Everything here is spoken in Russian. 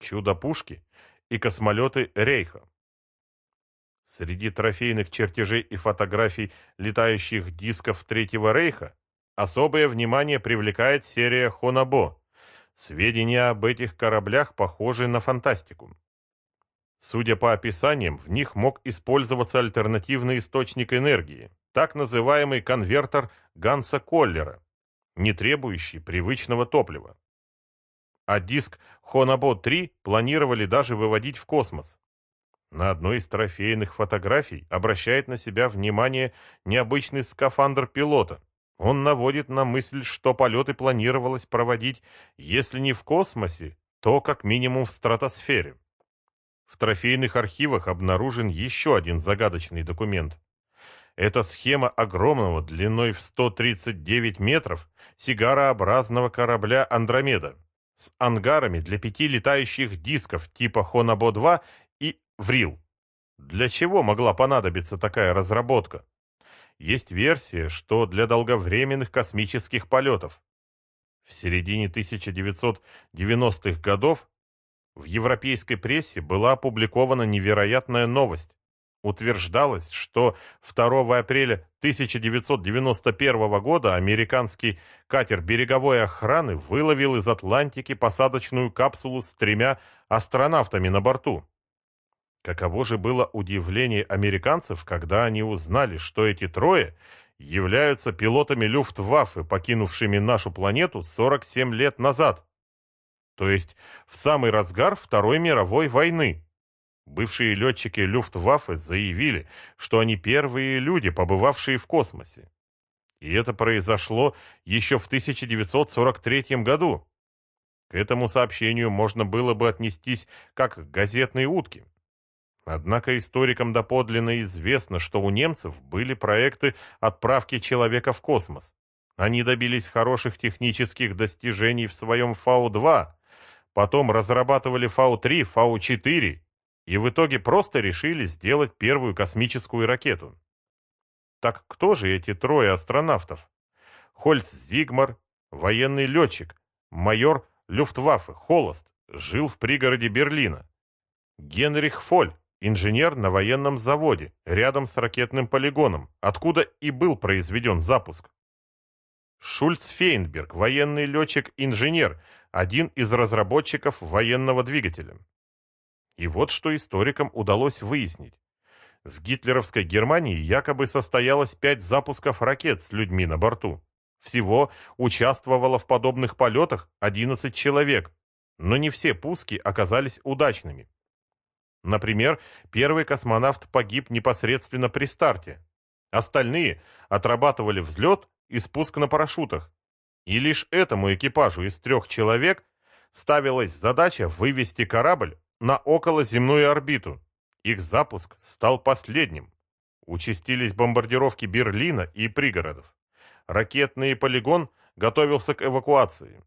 чудо-пушки и космолеты Рейха. Среди трофейных чертежей и фотографий летающих дисков Третьего Рейха особое внимание привлекает серия Хонабо. Сведения об этих кораблях похожи на фантастику. Судя по описаниям, в них мог использоваться альтернативный источник энергии, так называемый конвертер Ганса Коллера, не требующий привычного топлива. А диск Хонабо-3 планировали даже выводить в космос. На одной из трофейных фотографий обращает на себя внимание необычный скафандр пилота. Он наводит на мысль, что полеты планировалось проводить, если не в космосе, то как минимум в стратосфере. В трофейных архивах обнаружен еще один загадочный документ. Это схема огромного длиной в 139 метров сигарообразного корабля «Андромеда» с ангарами для пяти летающих дисков типа Хонабо-2 и Врил. Для чего могла понадобиться такая разработка? Есть версия, что для долговременных космических полетов. В середине 1990-х годов в европейской прессе была опубликована невероятная новость. Утверждалось, что 2 апреля 1991 года американский катер береговой охраны выловил из Атлантики посадочную капсулу с тремя астронавтами на борту. Каково же было удивление американцев, когда они узнали, что эти трое являются пилотами Люфтваффе, покинувшими нашу планету 47 лет назад то есть в самый разгар Второй мировой войны. Бывшие летчики Люфтваффе заявили, что они первые люди, побывавшие в космосе. И это произошло еще в 1943 году. К этому сообщению можно было бы отнестись как к газетной утке. Однако историкам доподлинно известно, что у немцев были проекты отправки человека в космос. Они добились хороших технических достижений в своем Фау-2, Потом разрабатывали Фау-3, Фау-4 и в итоге просто решили сделать первую космическую ракету. Так кто же эти трое астронавтов? Хольц Зигмар, военный летчик, майор Люфтваффе, Холост, жил в пригороде Берлина. Генрих Фоль, инженер на военном заводе, рядом с ракетным полигоном, откуда и был произведен запуск. Шульц Фейнберг, военный летчик-инженер, один из разработчиков военного двигателя. И вот что историкам удалось выяснить. В гитлеровской Германии якобы состоялось пять запусков ракет с людьми на борту. Всего участвовало в подобных полетах 11 человек, но не все пуски оказались удачными. Например, первый космонавт погиб непосредственно при старте. Остальные отрабатывали взлет и спуск на парашютах, и лишь этому экипажу из трех человек ставилась задача вывести корабль на околоземную орбиту. Их запуск стал последним. Участились бомбардировки Берлина и пригородов. Ракетный полигон готовился к эвакуации.